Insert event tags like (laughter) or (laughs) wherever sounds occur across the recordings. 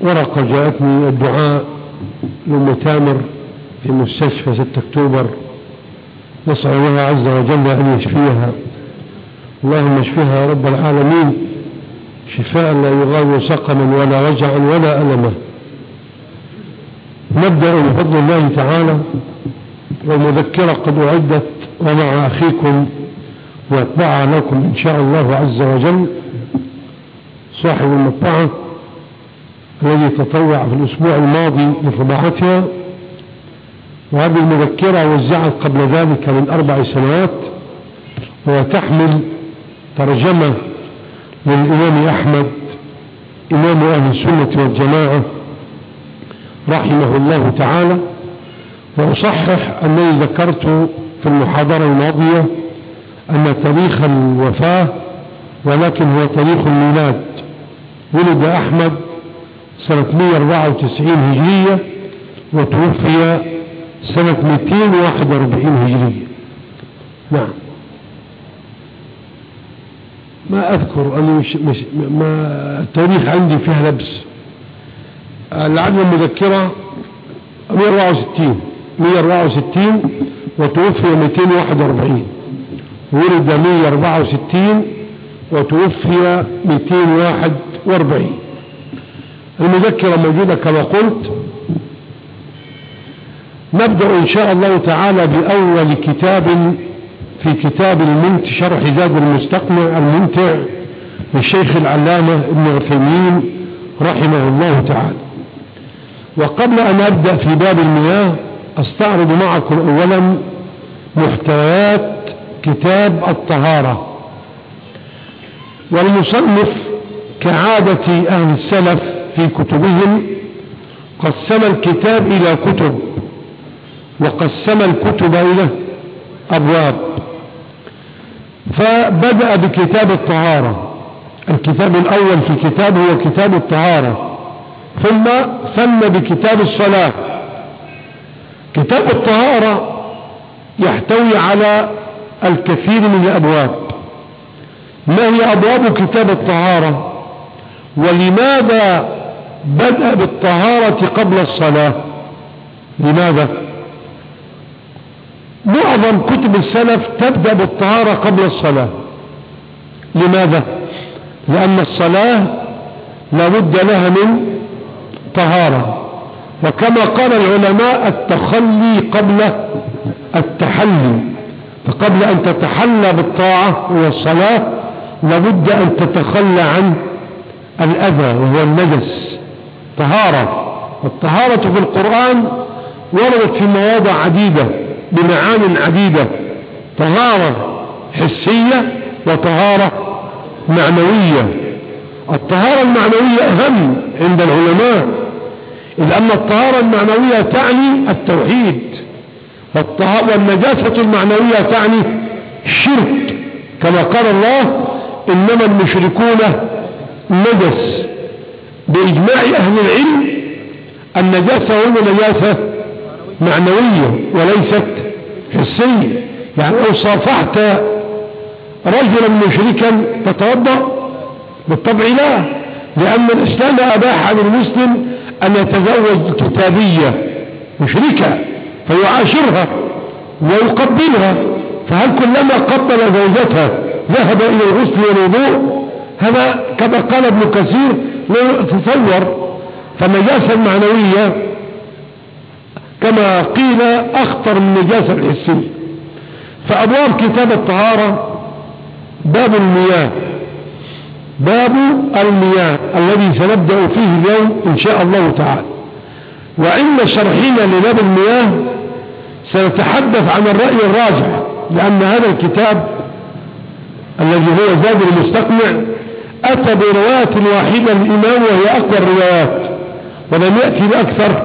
ورقة جاءتني الدعاء لأم تامر في مستشفى 6 أكتوبر. نسأل الله عز وجل أن يشفيها. اللهم اشفيها يا رب العالمين. شفاء لا يغادر سقما ولا وجعا ولا ألما. نبدأ بفضل الله تعالى والمذكرة قد أعدت ومع أخيكم وأتبعها لكم إن شاء الله عز وجل. صاحب المطبعة الذي تطوع في الأسبوع الماضي لطباعتها وهذه المذكرة وزعت قبل ذلك من أربع سنوات وتحمل ترجمة للإمام أحمد إمام أهل السنة والجماعة رحمه الله تعالى وأصحح أنني ذكرت في المحاضرة الماضية أن تاريخ الوفاة ولكن هو تاريخ الميلاد. ولد أحمد سنة 194 هجرية وتوفي سنة 241 هجرية. نعم. ما أذكر أني مش مش ما التاريخ عندي فيها لبس. العدد المذكرة 164 164 وتوفي 241 ولد 164 وتوفي 241 المذكرة موجودة كما قلت. نبدأ إن شاء الله تعالى بأول كتاب في كتاب المنت شرح زاد المستقنع الممتع للشيخ العلامة ابن عثيمين رحمه الله تعالى. وقبل أن أبدأ في باب المياه أستعرض معكم أولا محتويات كتاب الطهارة. والمصنف كعادة أهل السلف في كتبهم قسم الكتاب إلى كتب وقسم الكتب إلى أبواب. فبدأ بكتاب الطهارة. الكتاب الأول في كتابه هو كتاب الطهارة. ثم ثم بكتاب الصلاة. كتاب الطهارة يحتوي على الكثير من الأبواب. ما هي أبواب كتاب الطهارة؟ ولماذا بدأ بالطهارة قبل الصلاة؟ لماذا؟ معظم كتب السلف تبدأ بالطهارة قبل الصلاة. لماذا؟ لأن الصلاة لابد لها من طهارة. وكما قال العلماء التخلي قبل التحلي. فقبل أن تتحلى بالطاعة والصلاة لابد أن تتخلى عن الأذى وهو النجس طهارة. والطهارة في القرآن وردت في مواضع عديدة بمعان عديدة طهارة حسية وطهارة معنوية. الطهارة المعنوية أهم عند العلماء إذ أن الطهارة المعنوية تعني التوحيد والنجاسة المعنوية تعني الشرك. كما قال الله إنما المشركون نجس بإجماع أهل العلم النجاسة هو نجاسة معنوية وليست حسية. يعني لو صافحت رجلا مشركا تتوضأ؟ بالطبع لا لأن الإسلام أباح عن المسلم أن يتزوج كتابية مشركة فيعاشرها ويقبلها. فهل كلما قبل زوجتها ذهب إلى الغسل والوضوء هذا كما قال ابن كثير لا تتصور فالنجاسة المعنوية كما قيل أخطر من النجاسة الحسية فأبواب كتاب الطهارة باب المياه باب المياه الذي سنبدأ فيه اليوم إن شاء الله تعالى. وعند شرحنا لباب المياه سنتحدث عن الرأي الراجح لأن هذا الكتاب الذي هو زاد المستقنع أتى برواية واحدة للإمام وهي أقوى الروايات ولم يأتي بأكثر.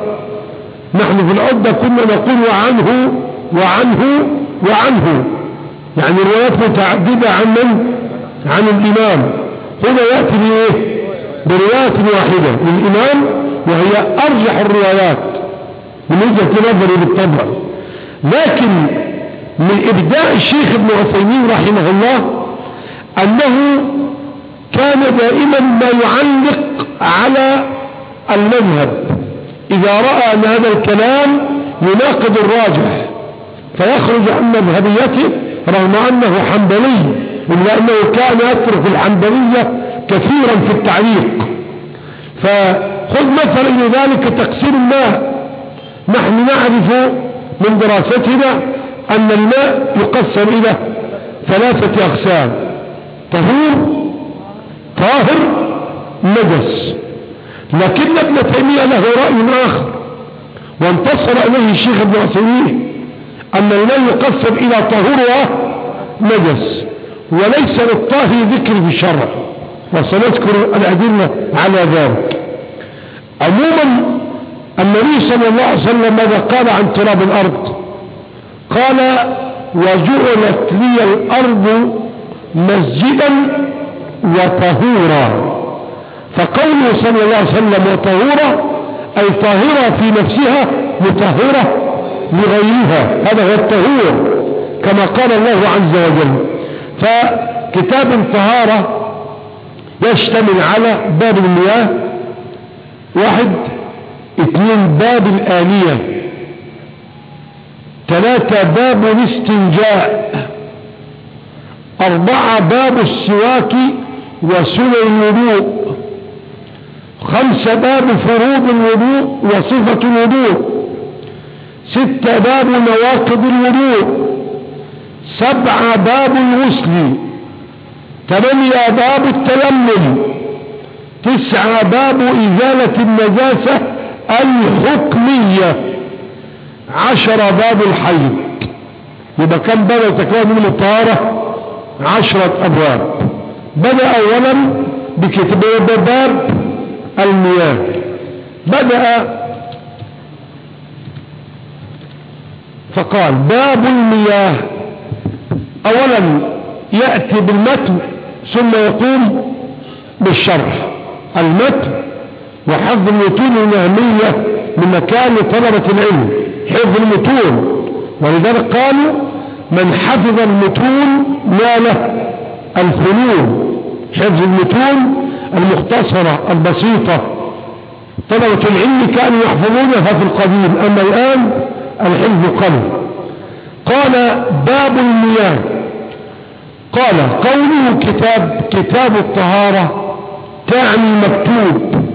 نحن في العدة كنا نقول وعنه وعنه وعنه. يعني روايات متعددة عن من؟ عن الإمام. هنا يأتي بإيه؟ برواية واحدة للإمام وهي أرجح الروايات من وجهة نظري بالطبع. لكن من إبداع الشيخ ابن عثيمين رحمه الله أنه كان دائما ما يعلق على المذهب. إذا رأى أن هذا الكلام يناقض الراجح فيخرج عن مذهبيته رغم أنه حنبلي إلا أنه كان يترك الحنبلية كثيرا في التعليق. فخذ مثلا لذلك تقسيم الماء. نحن نعرف من دراستنا أن الماء يقسم إلى ثلاثة أقسام. طهور طاهر نجس. لكن ابن تيمية له رأي آخر وانتصر إليه الشيخ ابن عثيمين أن الماء يقسم إلى طهور ونجس وليس للطاهر ذكر في الشرع. وسنذكر الأدلة على ذلك. عموما النبي صلى الله عليه وسلم ماذا قال عن تراب الأرض؟ قال وجعلت لي الأرض مسجدا وطهورا. فقوله صلى الله عليه وسلم وطهورا أي طاهرة في نفسها مطهرة لغيرها. هذا هو الطهور كما قال الله عز وجل. فكتاب الطهارة يشتمل على باب المياه واحد. اثنين باب الآلية ثلاثة باب الاستنجاء. أربعة باب السواك وسنن الوضوء. خمسة باب فروض الوضوء وصفة الوضوء. ستة باب نواقض الوضوء. سبعة باب الغسل. ثمانية باب التيمم. تسعة باب إزالة النجاسة الحكمية. عشر باب الحيض. يبقى كم باب يتكون من الطهارة؟ عشرة أبواب. بدأ أولا بكتاب باب المياه. بدأ فقال باب المياه. اولا يأتي بالمتن ثم يقوم بالشرح. المتن وحفظ المتون النهمية بمكان طلبة العلم. حفظ المتون. ولذلك قالوا من حفظ المتون ناله الفنون. حفظ المتون المختصرة البسيطة. طلبة العلم كانوا يحفظونها في القديم أما الآن الحفظ قل قال باب المياه. قال قوله كتاب كتاب الطهارة تعني مكتوب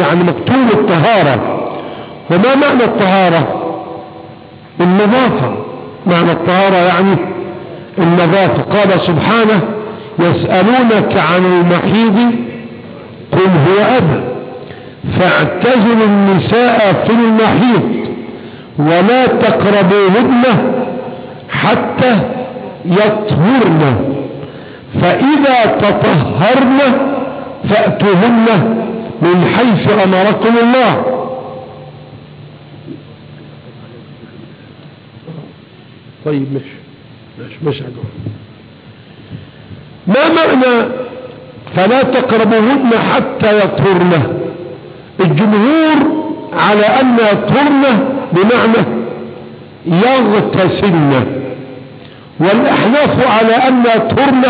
يعني مكتوب الطهارة. وما معنى الطهارة؟ النظافة. معنى الطهارة يعني النظافة. قال سبحانه يسألونك عن المحيض قل هو أذى فاعتزلوا النساء في المحيط ولا تقربوهن حتى يطهرن. فإذا تطهرن فأتوهن من حيث أمركم الله. طيب مش مش مش ما معنى فلا تقربوهن حتى يطهرن؟ الجمهور على أن يطهرن بمعنى يغتسلن. والأحناف على أن يطهرن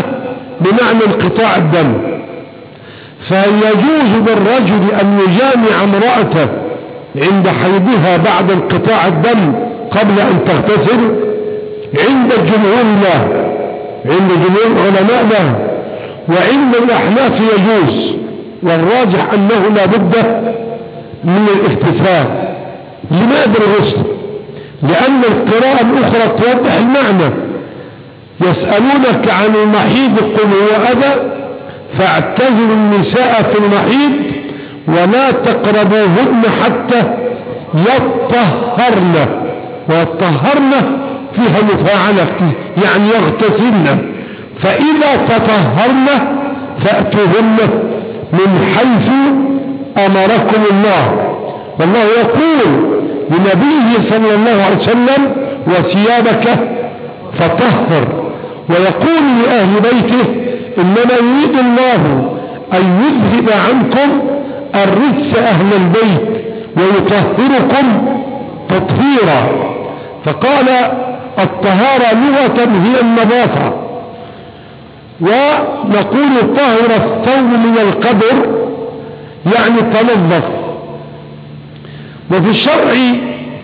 بمعنى انقطاع الدم. فيجوز بالرجل أن يجامع امرأته عند حيضها بعد انقطاع الدم قبل أن تغتسل عند الجمهور لا. عند جمهور العلماء لا. وعند الأحناف يجوز والراجح أنه لا بد من الاغتسال لماذا الغسل لأن القراءة الأخرى توضح المعنى. يسألونك عن المحيض قل هو أذى فاعتزلوا النساء في المحيض ولا تقربوهن حتى يطهرن. ويطهرن فيها مفاعلة يعني يغتسلن. فإذا تطهرن فأتوهن من حيث أمركم الله. والله يقول لنبيه صلى الله عليه وسلم وثيابك فطهر. ويقول لأهل بيته إنما يريد الله أن يذهب عنكم الرجس أهل البيت ويطهركم تطهيرا. فقال الطهارة لغة هي النظافة. ونقول طهر الثوب من القدر يعني تنظف. وفي الشرع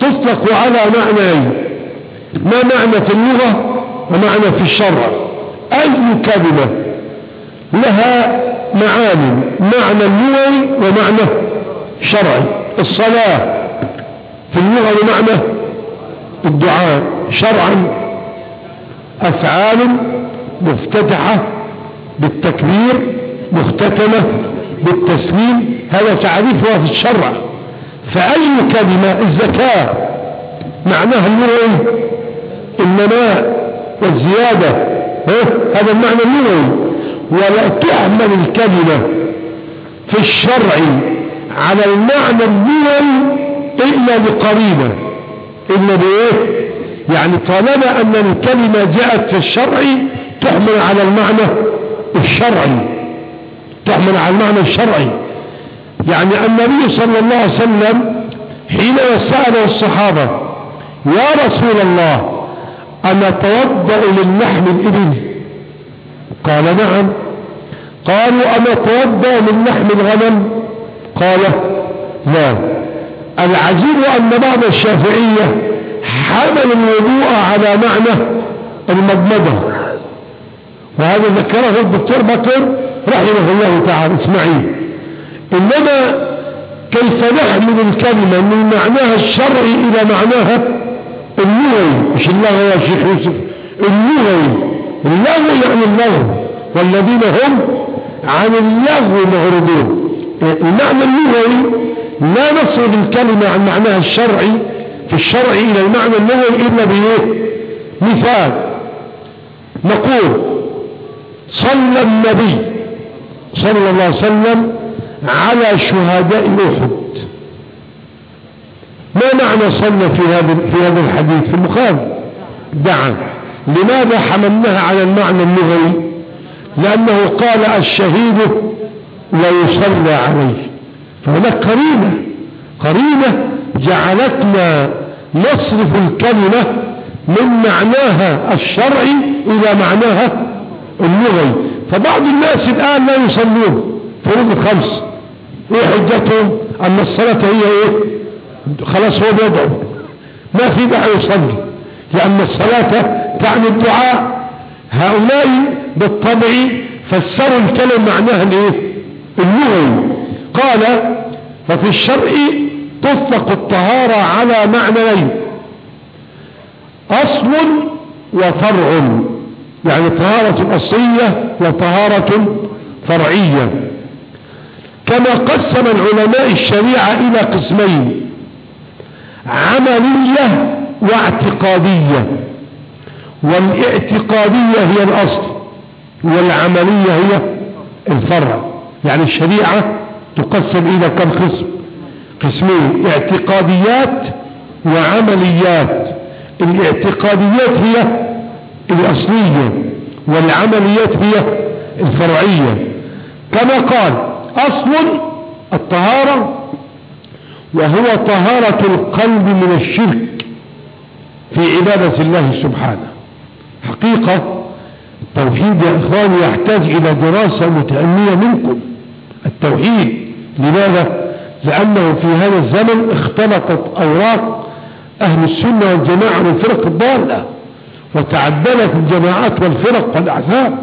تطلق على معنيين ما معنى في اللغة؟ ومعنى في الشرع. أي كلمة لها معاني معنى اللغوي ومعنى شرعي. الصلاة في اللغة بمعنى الدعاء. شرعا أفعال مفتتحة بالتكبير مختتمة بالتسليم هذا تعريفها في الشرع. فأي كلمة؟ الزكاة. معناها اللغوي النماء والزيادة. هذا المعنى اللغوي ولا تعمل الكلمة في الشرع على المعنى اللغوي إلا بقرينة. إلا بإيه؟ يعني طالما أن الكلمة جاءت في الشرع تحمل على المعنى الشرعي. تحمل على المعنى الشرعي. يعني النبي صلى الله عليه وسلم حين سأل الصحابة يا رسول الله أنا توضأ لحم الإبل؟ قال نعم. قالوا أنا توضأ من لحم الغنم؟ قال لا. العجيب أن بعض الشافعية حمل الوضوء على معنى المضمضة. وهذا ذكره الدكتور بكر رحمه الله تعالى اسمعين إنما كيف نحمل الكلمة من معناها الشرعي إلى معناها اللغوي مش اللغو يا شيخ يوسف اللغوي اللغو يعني اللغو والذين هم عن اللغو مغربون. المعنى اللغوي لا نصرف الكلمة عن معناها الشرعي في الشرع إلى المعنى اللغوي إلا بإيه مثال. نقول صلى النبي صلى الله عليه وسلم على شهداء أحد. ما معنى صلى في هذا في هذا الحديث؟ في البخاري دعا. لماذا حملناها على المعنى اللغوي؟ لأنه قال الشهيد لا يصلى عليه. فهناك قرينة. قرينة جعلتنا نصرف الكلمة من معناها الشرعي إلى معناها اللغوي. فبعض الناس الآن لا يصلون فروض الخمس إيه حجتهم؟ أن الصلاة هي إيه؟ خلاص هو بيدعو ما في داعي يصلي. لأن الصلاة تعني الدعاء. هؤلاء بالطبع فسروا الكلمة معناها الإيه؟ اللغوي. قال ففي الشرع تطلق الطهارة على معنيين. أصل وفرع. يعني طهارة أصلية وطهارة فرعية. كما قسم العلماء الشريعة إلى قسمين عملية واعتقادية. والإعتقادية هي الأصل والعملية هي الفرع. يعني الشريعة تقسم إلى كم قسم؟ قسمين اعتقاديات وعمليات. الاعتقاديات هي الأصلية والعمليات هي الفرعية. كما قال أصل الطهارة وهو طهارة القلب من الشرك في عبادة الله سبحانه. حقيقة التوحيد يا إخواني يحتاج إلى دراسة متأنية منكم. التوحيد لماذا؟ لأنه في هذا الزمن اختلطت أوراق أهل السنة والجماعة والفرق الضالة وتعدلت الجماعات والفرق والأحزاب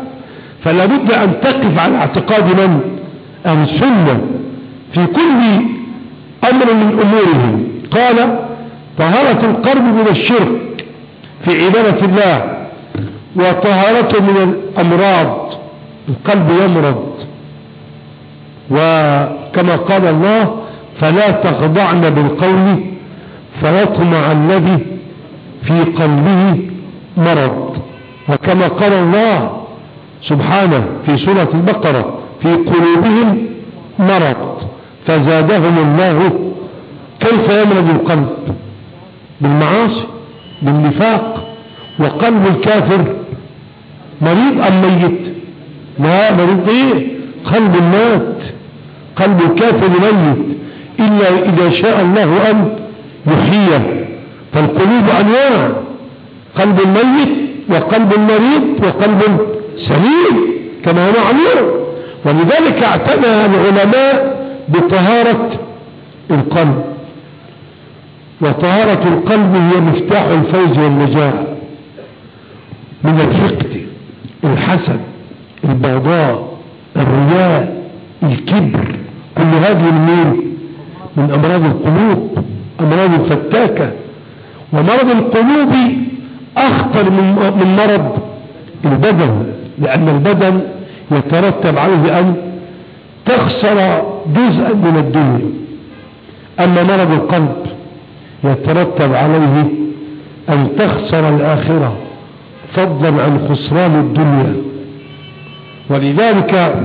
فلا بد أن تقف على اعتقاد من؟ أهل السنة. في كل أمر من أمورهم. قال طهارة القلب من الشرك في عبادة الله وطهارته من الأمراض القلب يمرض. وكما قال الله فلا تخضعن بالقول فيطمع الذي في قلبه مرض. وكما قال الله سبحانه في سورة البقرة في قلوبهم مرض. فزادهم الله كيف يمرض القلب؟ بالمعاصي بالنفاق. وقلب الكافر مريض أم ميت؟ لا مريض إيه قلب مات قلب الكافر ميت. إلا إذا شاء الله أن يحييه فالقلوب أنواع قلب ميت وقلب مريض وقلب سليم. كما معلوم. ولذلك اعتنى العلماء بطهارة القلب. وطهارة القلب هي مفتاح الفوز والنجاة. من الحقد الحسد البغضاء الرياء الكبر. كل هذه من من أمراض القلوب أمراض فتاكة ومرض القلوب أخطر من مرض البدن لأن البدن يترتب عليه أن تخسر جزءا من الدنيا أما مرض القلب يترتب عليه أن تخسر الآخرة فضلا عن خسران الدنيا. ولذلك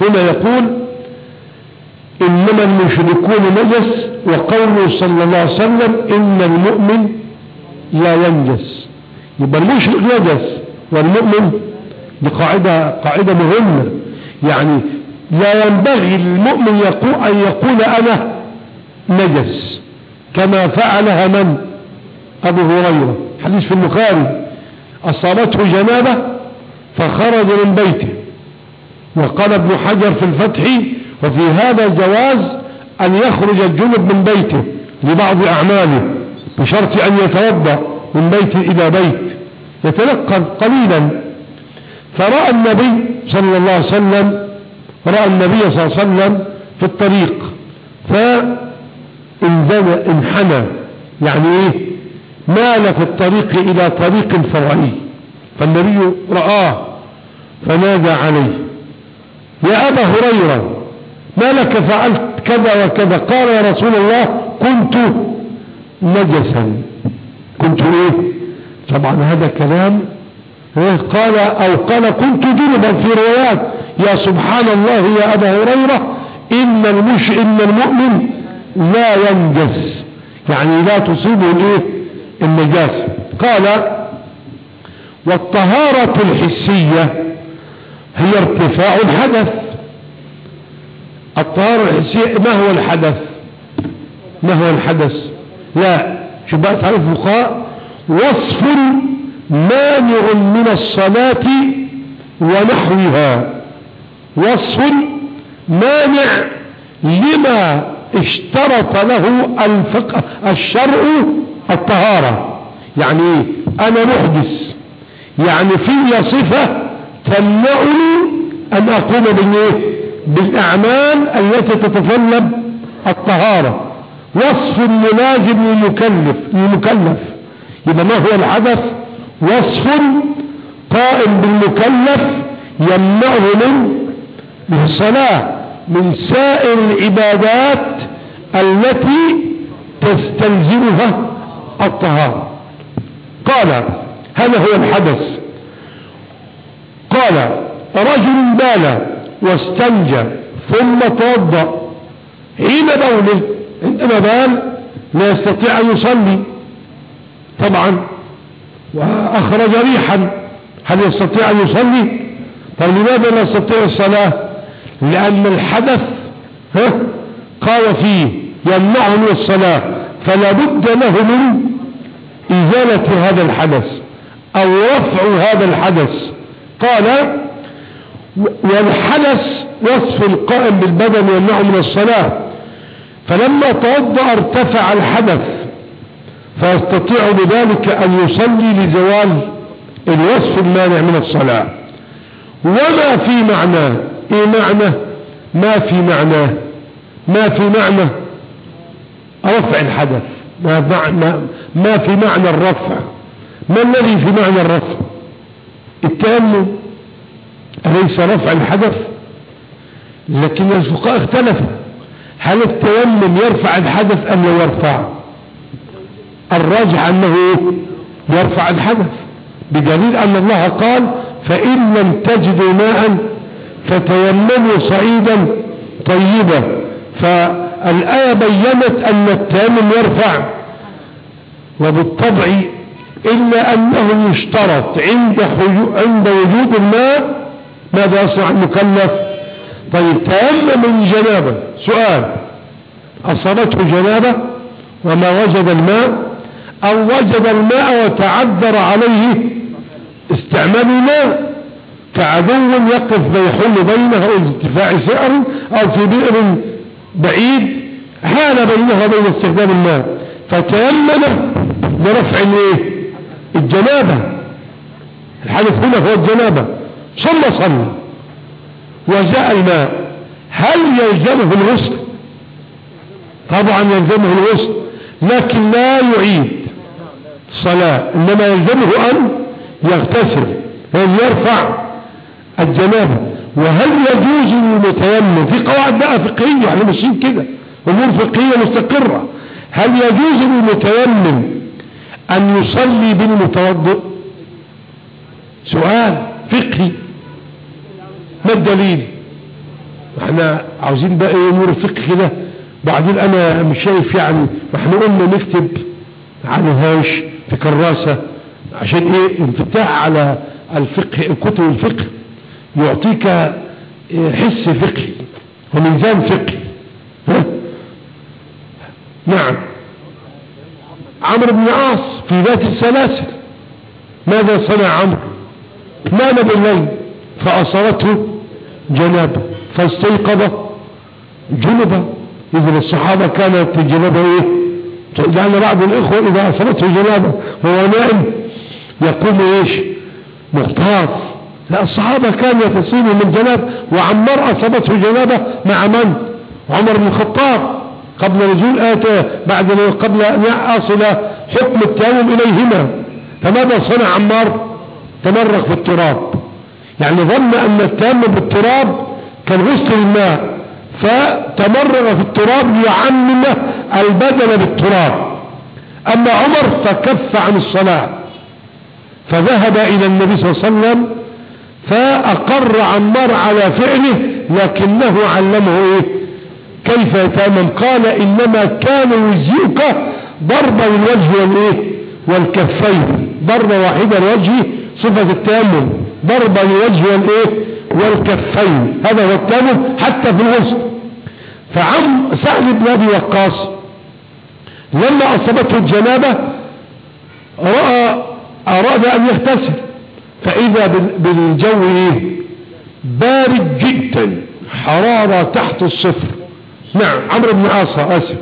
هنا يقول إنما المشركون نجس وقوله صلى الله عليه وسلم إن المؤمن لا ينجس. يبقى المشرك نجس والمؤمن دي قاعدة, قاعدة مهمة. يعني لا ينبغي للمؤمن يقول أن يقول أنا نجس. كما فعلها من؟ أبو هريرة. حديث في البخاري. أصابته جنابة فخرج من بيته. وقال ابن حجر في الفتح وفي هذا جواز أن يخرج الجنب من بيته لبعض أعماله بشرط أن يتوضأ من بيت إلى بيت يتنقل قليلا. فرأى النبي صلى الله عليه وسلم رأى النبي صلى الله عليه وسلم في الطريق فانحنى يعني إيه؟ مال في الطريق إلى طريق فرعي فالنبي رآه فنادى عليه يا أبا هريرة ما لك فعلت كذا وكذا. قال يا رسول الله كنت نجسا. كنت إيه؟ طبعا هذا كلام إيه؟ قال أو قال كنت جنبا في روايات. يا سبحان الله يا أبا هريرة إن المش إن المؤمن لا ينجس. يعني لا تصيبه الايه النجاسة قال والطهارة الحسية هي ارتفاع الحدث. الطهارة الحسية ما هو الحدث؟ ما هو الحدث؟ لا. شو بقى تعرف الفقهاء وصف مانع من الصلاة ونحوها. وصف مانع لما اشترط له الفقه الشرع الطهارة. يعني أنا محدث. يعني في صفة تمنعني أن أقوم بالايه بالأعمال التي تتطلب الطهارة. وصف ملازم للمكلف للمكلف. يبقى ما هو الحدث وصف قائم بالمكلف يمنعه من الصلاة من سائر العبادات التي تستلزمها الطهارة. قال هذا هو الحدث. قال رجل بال واستنجى ثم توضأ. حين بوله عندما بال لا يستطيع أن يصلي. طبعا. وأخرج ريحا. هل يستطيع أن يصلي؟ طب لماذا لا يستطيع الصلاة؟ لأن الحدث قال فيه يمنعه من الصلاة. فلا بد له من إزالة هذا الحدث أو رفع هذا الحدث. قال والحدث وصف القائم بالبدن يمنعه من الصلاة. فلما توضأ ارتفع الحدث فيستطيع بذلك أن يصلي لزوال الوصف المانع من الصلاة. وما في معناه إيه معنى؟ ما في معناه ما في معنى؟ رفع الحدث. ما, ما, ما في معنى الرفع. ما الذي في معنى الرفع؟ التأمل. أليس رفع الحدث لكن الفقهاء اختلفوا. هل التيمم يرفع الحدث أم لا يرفع؟ الراجح أنه يرفع الحدث بدليل أن الله قال فإن لم تجدوا ماء فتيمموا صعيدا طيبا. فالآية بينت أن التيمم يرفع وبالطبع إلا أنه يشترط عند, عند وجود الماء ماذا يصنع المكلف؟ طيب تيمم من جنابة. سؤال أصابته جنابة وما وجد الماء؟ أو وجد الماء وتعذر عليه استعمال الماء؟ كعدو يقف بيحول بينها ارتفاع سعر أو في بئر بعيد حال بينها وبين استخدام الماء. فتيمم الإيه؟ الجنابة. الحدث هنا هو الجنابة. ثم صلى وجاء الماء. هل يلزمه الغسل طبعا يلزمه الغسل لكن لا يعيد صلاة إنما يلزمه أن يغتسل وأن يرفع الجنابة. وهل يجوز للمتيمم في قواعد بقى فقهية؟ إحنا ماشيين كده أمور فقهية مستقرة. هل يجوز للمتيمم أن يصلي بالمتوضئ؟ سؤال فقهي. ما الدليل؟ إحنا عاوزين بقى إيه أمور الفقه كده. بعدين أنا مش شايف يعني إحنا قلنا نكتب على هاش في كراسة. عشان إيه؟ انفتاح على الفقه كتب الفقه. يعطيك حس فقهي وميزان فقهي؟ نعم. عمرو بن عاص في ذات السلاسل. ماذا صنع عمرو؟ نام بالليل فأصرته جنابه فاستيقظ جنبا إذن الصحابة كانت الجنابة إيه؟ لأن بعض الإخوة إذا أصرته جنابه وهو نائم يقوم إيش؟ مختار. لا الصحابة كانوا يتصيبوا من جناب وعمر أصابته جنابة مع من؟ عمر بن الخطاب. قبل نزول آية بعد قبل أن يصل حكم التيمم إليهما. فماذا صنع عمار؟ تمرق في التراب. يعني ظن أن التيمم بالتراب كان غسل الماء فتمرغ في التراب ليعمم البدن بالتراب. أما عمر فكف عن الصلاة فذهب إلى النبي صلى الله عليه وسلم فأقر عمار على فعله لكنه علمه إيه؟ كيف يتامم قال إنما كان يجزئك ضرب الوجه والإيه؟ والكفين ضربة واحدة الوجه صفة التيمم ضرب الوجه والإيه والكفين. هذا هو التيمم حتى في الغسل فعم سهل بن أبي وقاص لما أصابته الجنابة رأى أراد أن يغتسل. فإذا بالجو إيه؟ بارد جدا. حرارة تحت الصفر. نعم عمرو بن عاصة آسف.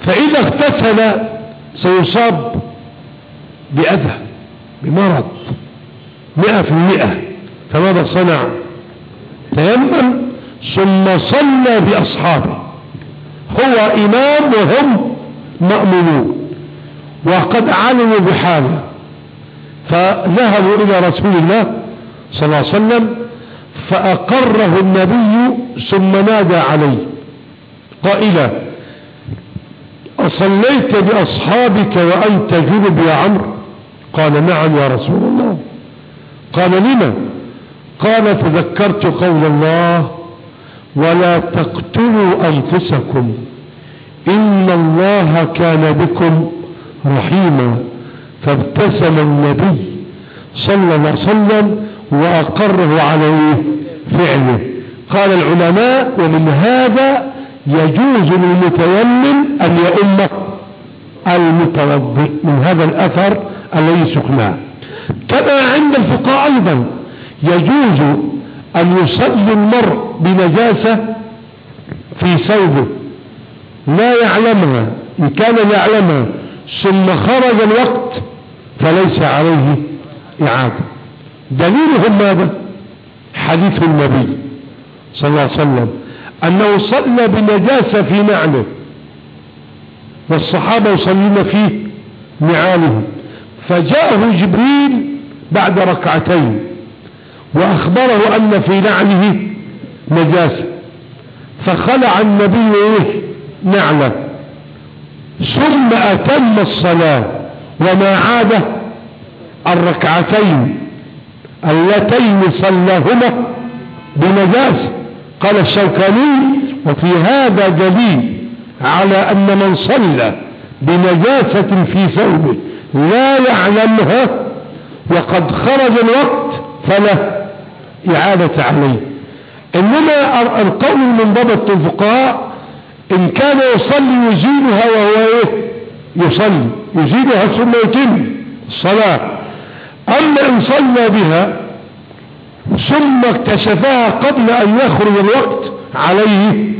فإذا اغتسل سيصاب بأذى بمرض. مئة في المئة. فماذا صنع؟ تيمم ثم صلى بأصحابه. هو إمام وهم مأمونون. وقد علموا بحاله. فذهبوا إلى رسول الله صلى الله عليه وسلم فأقره النبي ثم نادى عليه. قائلا أصليت بأصحابك وأنت جنب يا عمرو؟ قال نعم يا رسول الله. قال لما؟ قال تذكرت قول الله ولا تقتلوا أنفسكم إن الله كان بكم رحيما. فابتسم النبي صلى الله عليه وسلم وأقره على فعله. قال العلماء ومن هذا يجوز للمتيمم أن يؤم المتوضئ من هذا الأثر الذي سقناه. كما عند الفقهاء أيضا يجوز أن يصلي المرء بنجاسة في ثوبه لا يعلمها إن كان يعلمها ثم خرج الوقت فليس عليه إعادة. دليلهم ماذا؟ حديث النبي صلى الله عليه وسلم أنه صلى بنجاسة في نعله والصحابة يصلون في نعالهم فجاءه جبريل بعد ركعتين وأخبره أن في نعله نجاسة فخلع النبي نعلة ثم أتم الصلاة وما عاد الركعتين اللتين صلاهما بنجاسة. قال الشوكاني وفي هذا دليل على أن من صلى بنجاسة في ثوبه. لا يعلمها وقد خرج الوقت فلا إعادة عليه. إنما القول المنضبط الفقهاء إن كان يصلي يزيلها وهو إيه؟ يصلي. يزيلها ثم يتم الصلاة. أما إن صلى بها ثم اكتشفها قبل أن يخرج الوقت عليه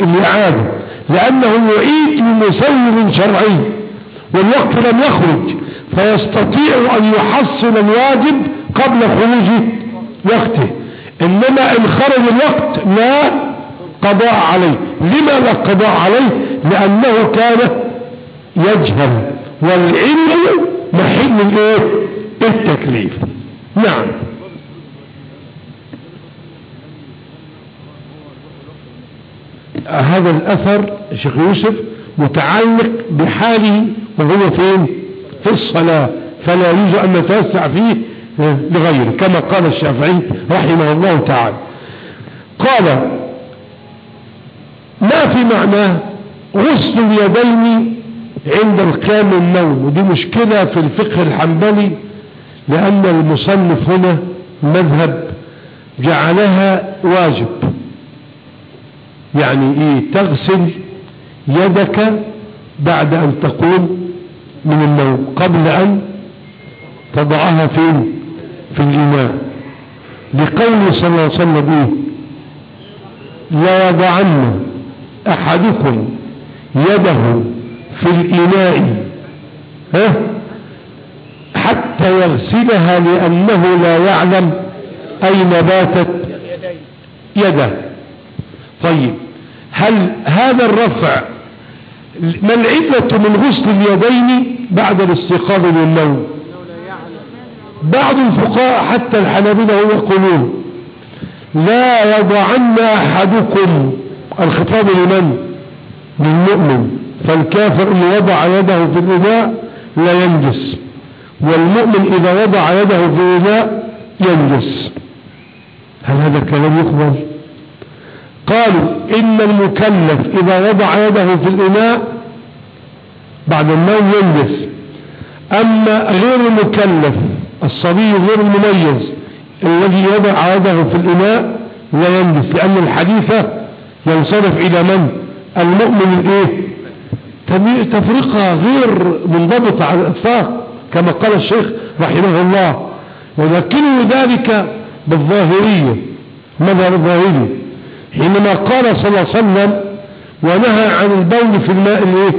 الإعادة لأنه يعيد بمسير شرعي والوقت لم يخرج فيستطيع أن يحصل الواجب قبل خروج وقته. إنما إن خرج الوقت لا قضاء عليه. لما لا قضاء عليه؟ لأنه كان يجهل والعلم محل الإيه؟ التكليف. نعم. هذا الأثر شيخ يوسف متعلق بحاله وهو فين؟ في الصلاة. فلا يجوز أن نتوسع فيه لغيره كما قال الشافعي رحمه الله تعالى. قال ما في معناه غسل اليدين عند القيام النوم؟ ودي مشكلة في الفقه الحنبلي لأن المصنف هنا مذهب جعلها واجب. يعني إيه؟ تغسل يدك بعد أن تقوم من النوم قبل أن تضعها فين في الإناء لقوله صلى الله عليه وسلم لا يضعن أحدكم يده في الإناء ها؟ حتى يغسلها لأنه لا يعلم أين باتت يده. طيب هل هذا الرفع ما العلة من غسل اليدين بعد الاستيقاظ من النوم بعض الفقهاء حتى الحنابلة يقولون لا يضعن أحدكم الخطاب لمن؟ للمؤمن. فالكافر إن وضع يده في الإناء لا ينجس. والمؤمن إذا وضع يده في الإناء ينجس. هل هذا الكلام يقبل؟ قالوا إن المكلف إذا وضع يده في الإناء بعد النوم ينجس أما غير المكلف الصبي غير المميز الذي يضع يده في الإناء لا ينجس لأن الحديث ينصرف إلى من؟ المؤمن الإيه؟ تفرقة غير منضبطة على الإطلاق كما قال الشيخ رحمه الله. وذكروا ذلك بالظاهرية. مذهب الظاهري حينما قال صلى الله عليه وسلم ونهى عن البول في الماء الإيه؟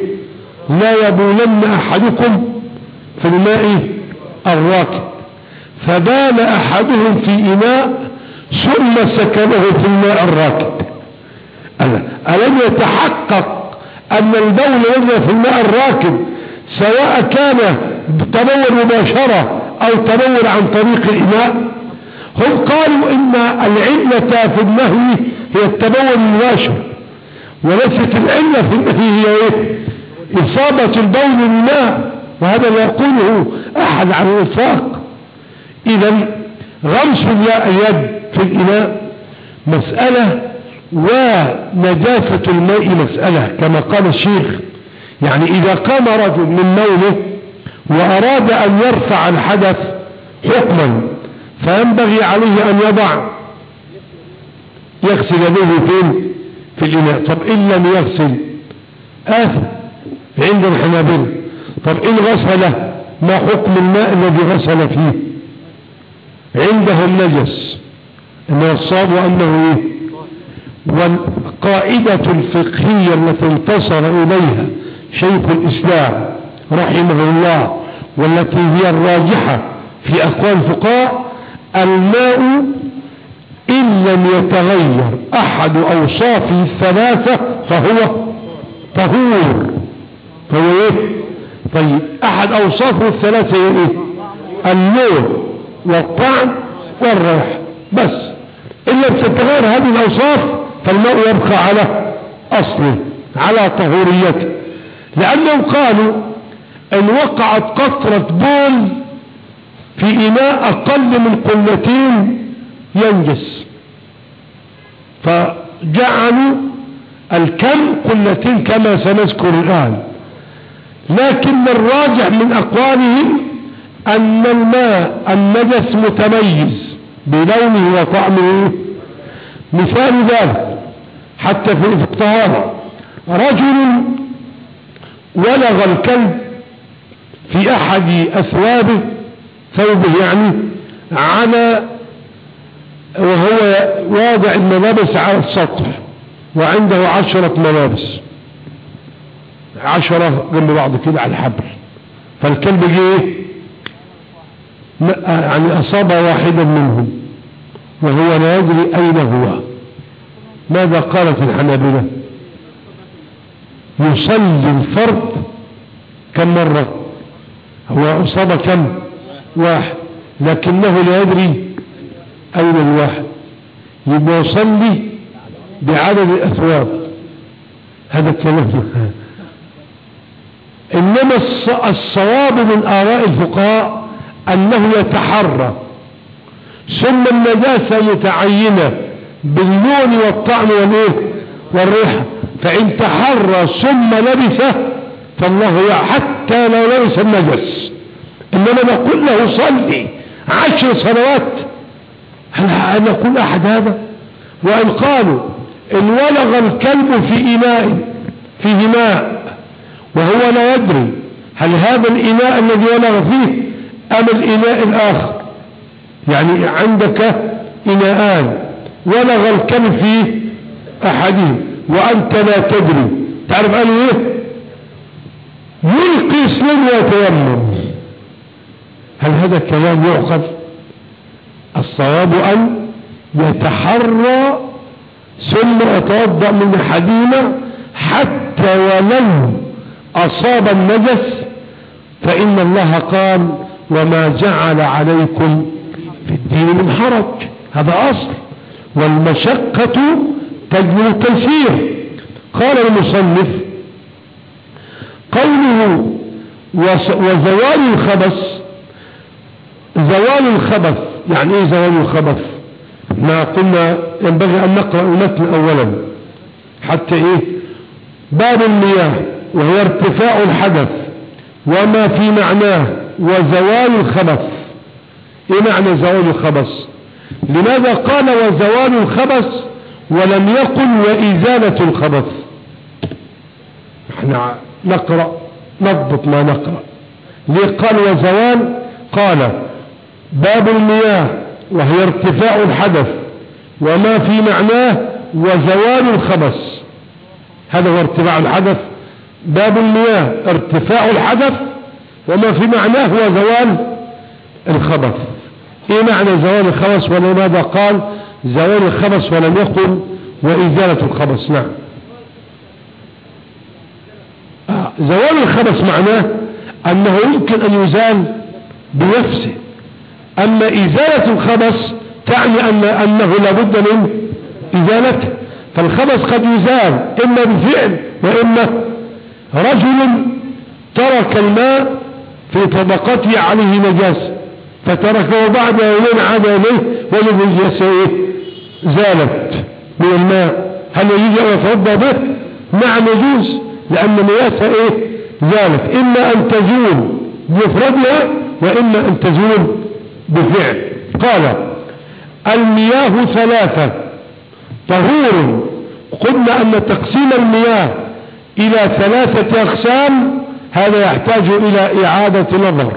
لا يبولن أحدكم في الماء الراكد فبال أحدهم في إناء ثم سكنه في الماء الراكد ألم يتحقق أن البول يجري في الماء الراكد سواء كان تبول مباشرة أو تبول عن طريق الإناء هم قالوا إن العلة في النهي هي التبول المباشر وليست العلة في النهي هي إيه؟ إصابة البول بالماء وهذا لا يقوله أحد على الإطلاق إذا غمس اليد في الإناء مسألة ونجاسة الماء مسألة كما قال الشيخ يعني إذا قام رجل من نومه وأراد أن يرفع الحدث حكما فينبغي عليه أن يضع يغسل يده فين في الإناء. طب إن لم يغسل آثم عند الحنابلة. طب إن غسل ما حكم الماء الذي غسل فيه؟ عندهم نجس إنه الصاب وأنه إيه؟ والقائدة الفقهية التي انتصر إليها شيخ الإسلام رحمه الله والتي هي الراجحة في أقوال الفقهاء الماء إن لم يتغير أحد أوصافه الثلاثة فهو طهور. فهو إيه؟ طيب أحد أوصافه الثلاثة إيه؟ اللون والطعم والريح بس إن لم تتغير هذه الأوصاف فالماء يبقى على أصله على طهوريته. لأنهم قالوا إن وقعت قطرة بول في إناء أقل من قلتين ينجس. فجعلوا الكم قلتين كما سنذكر الآن. لكن الراجع من أقوالهم أن الماء النجس متميز بلونه وطعمه. مثال ذلك حتى في الطهارة رجل ولغ الكلب في أحد أثوابه ثوبه يعني على وهو واضع الملابس على السطح وعنده عشرة ملابس. عشرة جنب بعض كده على الحبل. فالكلب جه يعني أصاب واحدا منهم وهو لا يدري أين هو. ماذا قالت الحنابلة؟ يصلي الفرد كم مرة؟ هو أصاب كم؟ واحد لكنه لا يدري أين الواحد. يبقى يصلي بعدد الأثواب. هذا الكلام إنما الصواب من آراء الفقهاء أنه يتحرى. ثم النجاسة متعينة باللون والطعم والإيه والريحة. فإن تحرى ثم لبسه فالله حتى لو لبس النجس. إنما نقول له صلي عشر صلوات. هل نقول أحد هذا؟ وإن قالوا إن ولغ الكلب في إناء فيه ماء وهو لا يدري هل هذا الإناء الذي ولغ فيه أم الإناء الآخر. يعني عندك إناءان ولغ الكلب فيه أحدهم وأنت لا تدري. تعرف قالوا إيه؟ يلقي سلم ويتيمم. هل هذا الكلام يعقد الصواب أن يتحرى ثم يتوضأ من أحدهما حتى ولو أصاب النجس فإن الله قال وما جعل عليكم في الدين من حرج. هذا أصل. والمشقة تجمع التيسير. قال المصنف قوله وزوال الخبث الخبث يعني إيه زوال الخبث ما قلنا ينبغي أن نقرأ المتن اولا. حتى إيه؟ باب المياه وهو ارتفاع الحدث وما في معناه وزوال الخبث إيه معنى زوال الخبث لماذا قال وزوال الخبث ولم يقل وإزالة الخبث إحنا نقرأ نضبط ما نقرأ. ليه قال وزوال؟ قال باب المياه وهي ارتفاع الحدث وما في معناه وزوال الخبث. هذا هو ارتفاع الحدث. باب المياه ارتفاع الحدث وما في معناه هو زوال الخبث. إيه معنى زوال الخبث؟ ولماذا قال زوال الخبث ولم يقل وإزالة الخبث؟ نعم. آه زوال الخبث معناه أنه يمكن أن يزال بنفسه. أما إزالة الخبث تعني أن أنه لابد من إزالته فالخبث قد يزال إما بفعل وإما رجل ترك الماء في طبقته عليه نجاسة فتركه بعد يومين عاد إليه وجد النجاسة زالت من الماء هل يجوز أن يتوضا به؟ نعم يجوز لأن النجاسة إيه؟ زالت. إما أن تزول بمفردها وإما أن تزول بفعل قال المياه ثلاثة. طهور. قلنا أن تقسيم المياه إلى ثلاثة أقسام هذا يحتاج إلى إعادة نظر.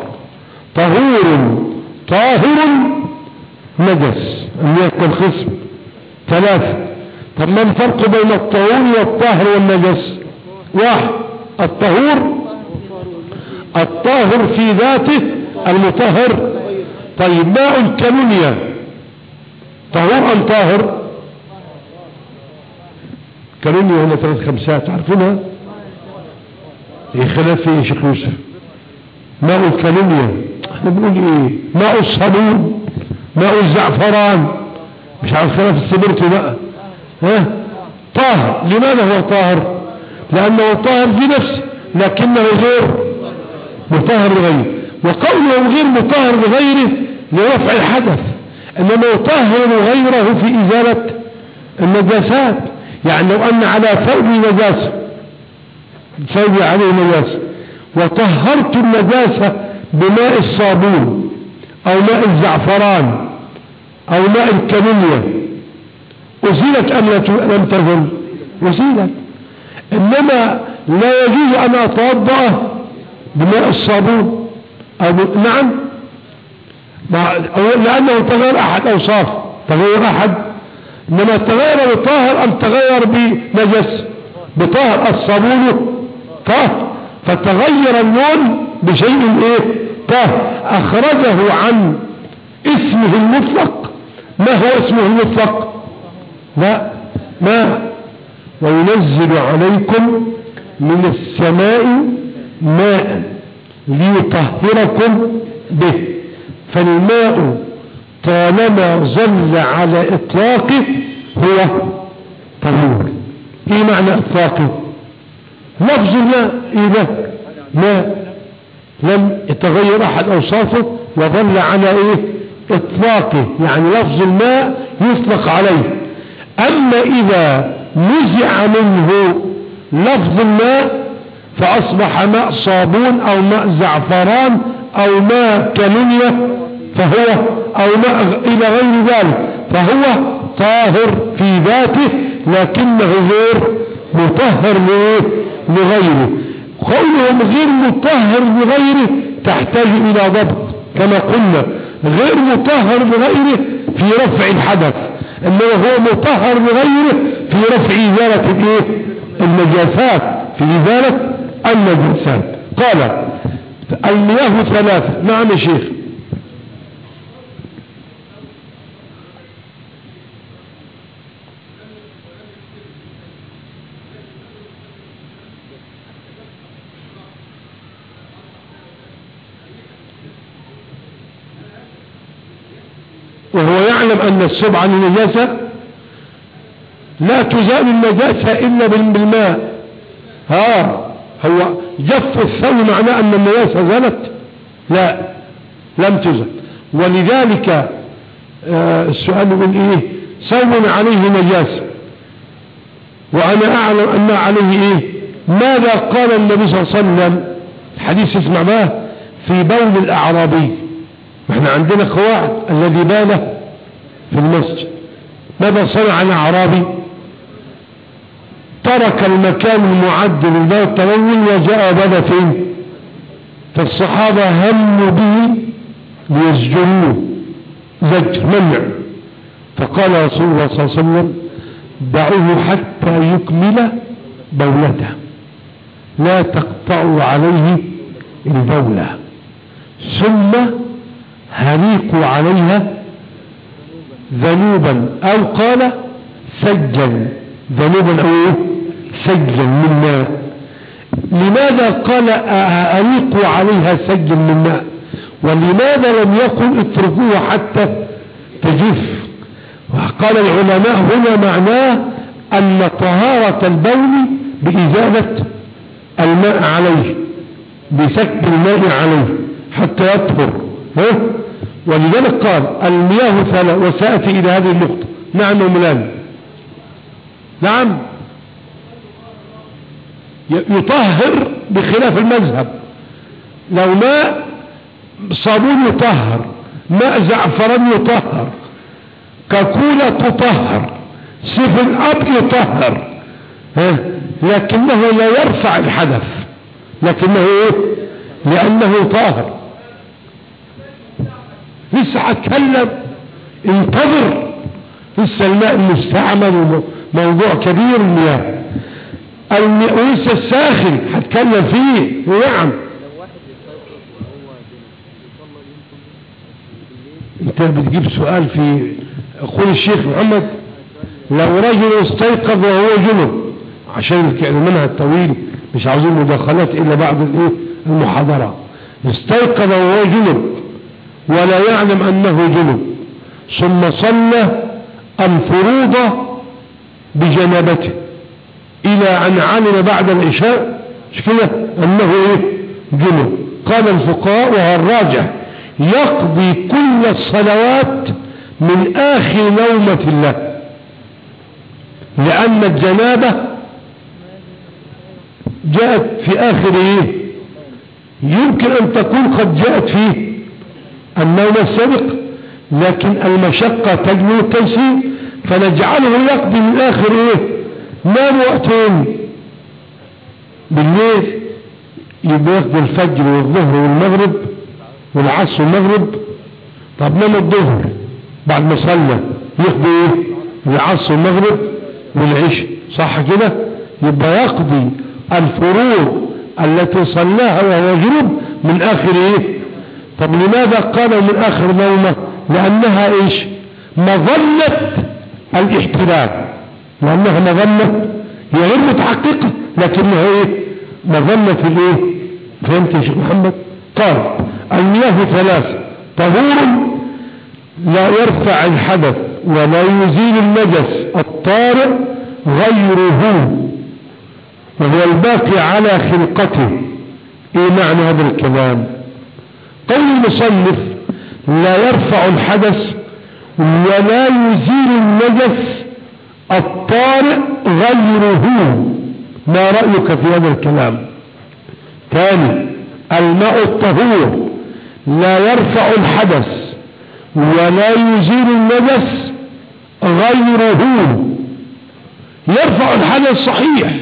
طهور. طاهر. نجس. المياه القسم ثلاثة. طب ما الفرق بين الطهور والطاهر والنجس؟ واحد. الطهور. الطاهر في ذاته المطهر. طيب ماء الكلونيا طهور أم طاهر؟ كلونيا هنا ثلاث خمسات عارفينها خلاف في شيخ يوسف. ماء الكلونيا إحنا بنقول إيه؟ ماء الصابون ماء الزعفران؟ مش عارف خلاف السبرتو بقى. ها؟ طاهر. لماذا هو طاهر؟ لأنه طاهر في نفسه لكنه غير مطهر لغيره. وقوله غير مطهر لغيره لرفع الحدث انما يطهر غيره في إزالة النجاسات يعني لو أن على ثوب نجاسة ثوب عليه نجاسة وطهرت النجاسة بماء الصابون أو ماء الزعفران أو ماء الكمية أزيلت أم لم تزل؟ أزيلت. إنما لا يجوز أن أتوضأ بماء الصابون. أو نعم. لأنه تغير أحد اوصاف تغير أحد. إنما تغير بطاهر أم تغير بنجس؟ بطاهر الصابون. طاهر. فتغير اللون بشيء إيه؟ طاهر. أخرجه عن اسمه المطلق. ما هو اسمه المطلق؟ لا. ما؟ وينزل عليكم من السماء ماء. ليطهركم به. فالماء طالما ظل على إطلاقه هو طهور. إيه معنى إطلاقه؟ لفظ الماء إيه ده؟ ماء. لم يتغير أحد أوصافه وظل على إيه؟ إطلاقه. يعني لفظ الماء يطلق عليه. أما إذا نزع منه لفظ الماء فأصبح ماء صابون أو ماء زعفران أو ماء كلمية فهو أو ماء إلى غير ذلك فهو طاهر في ذاته لكنه غير مطهر لغيره. قولهم غير مطهر لغيره تحتاج إلى ضبط كما قلنا غير مطهر لغيره في رفع الحدث إنما هو مطهر لغيره في رفع إزالة الإيه؟ النجاسات في إزالة النجاسات قال المياه ثلاثة. نعم يا شيخ. وهو يعلم أن السبعة النجاسة لا تزال النجاسة إلا بالماء. ها هو جف الثوب معناه أن النجاسة زالت؟ لا لم تزل. ولذلك آه السؤال من إيه؟ ثوب عليه نجاسة وأنا أعلم أن عليه إيه؟ ماذا قال النبي صلى الله عليه وسلم؟ الحديث اسمع ما في بول الأعرابي. إحنا عندنا قواعد الذي بال في المسجد. ماذا صنع الأعرابي؟ ترك المكان المعد للباب التبول وجاء بدا فين؟ فالصحابة هموا به ليسجنوه. زجر منع. فقال رسول الله صلى الله عليه وسلم دعوه حتى يكمل بولته لا تقطعوا عليه البولة ثم هريقوا عليها ذنوبا. أو قال سجا. ذنوبا أو إيه؟ سجا من ماء لماذا قال أريقوا عليها سجا من ماء ولماذا لم يقل اتركوها حتى تجف؟ وقال العلماء هنا معناه أن طهارة البول بإزالة الماء عليه بسكب الماء عليه حتى يطهر. ولذلك قال المياه ثلاث وسأتي إلى هذه النقطة. نعم وملان نعم. يطهر بخلاف المذهب. لو ماء صابون يطهر ماء زعفران يطهر كاكولا تطهر سفن أب يطهر لكنه لا يرفع الحدث لكنه إيه؟ لأنه طاهر. لسه هتكلم انتظر. لسه الماء المستعمل موضوع كبير المياه. المئوس الساخن هتكلم فيه. نعم. انت بتجيب سؤال في أقول الشيخ محمد لو رجل استيقظ وهو جنب عشان المنهج الطويل مش عاوزين مداخلات إلا بعد الإيه؟ المحاضرة. استيقظ وهو جنب ولا يعلم أنه جنب ثم صلى الفروض بجنابته. إلى أن علم بعد العشاء. مش كده أنه إيه؟ جنب قال الفقهاء وهو الراجح يقضي كل الصلوات من آخر نومة الله. لأن الجنابة جاءت في آخر إيه؟ يمكن أن تكون قد جاءت في النوم السابق لكن المشقة تجمع التيسير فنجعله يقضي من آخر إيه؟ نام وقتين بالليل يبقى الفجر والظهر والمغرب والعصر والمغرب. طب نام الظهر بعد ما صلى يقضي إيه؟ العصر المغرب والعشاء. صح كده؟ يبقى يقضي الفروض التي صلاها وهو جنوب من آخر إيه؟ طب لماذا قال من آخر نومة؟ لأنها إيش؟ مظلة الاحتلال لأنها مظلة هي غير متحققة لكنها إيه؟ مظلة الإيه؟ فهمت يا شيخ محمد؟ قال المياه ثلاثة طهور لا يرفع الحدث ولا يزيل النجس الطارئ غيره وهو الباقي على خلقته. إيه معنى هذا الكلام؟ قول المصنف لا يرفع الحدث ولا يزيل النجس الطارئ غيره. ما رأيك في هذا الكلام؟ ثاني الماء الطهور لا يرفع الحدث ولا يزيل النجس غيره. يرفع الحدث صحيح